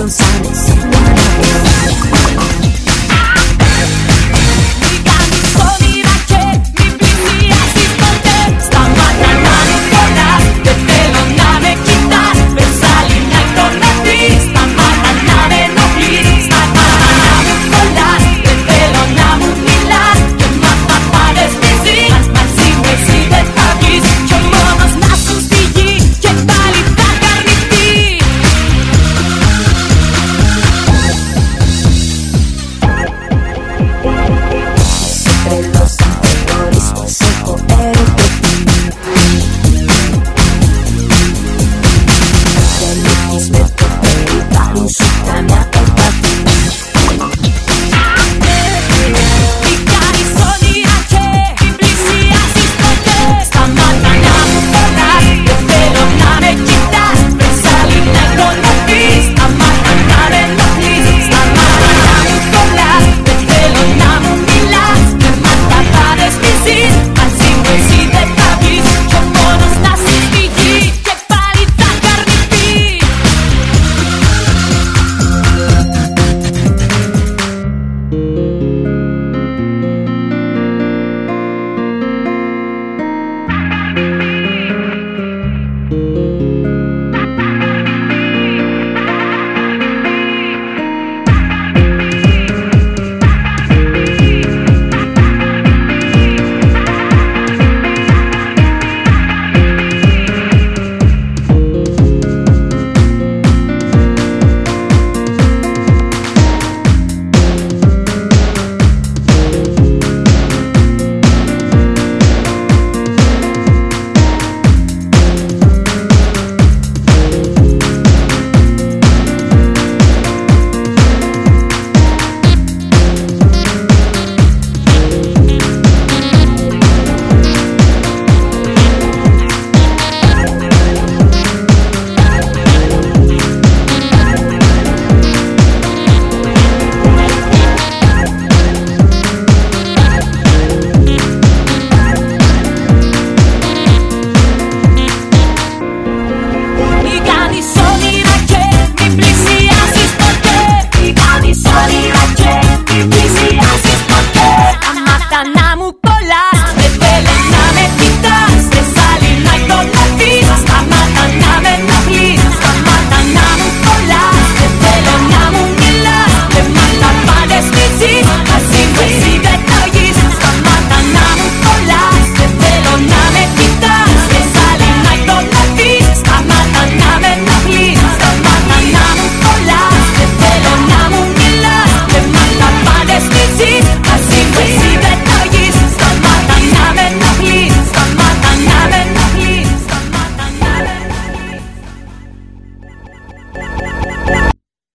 González, insulta, me ataca.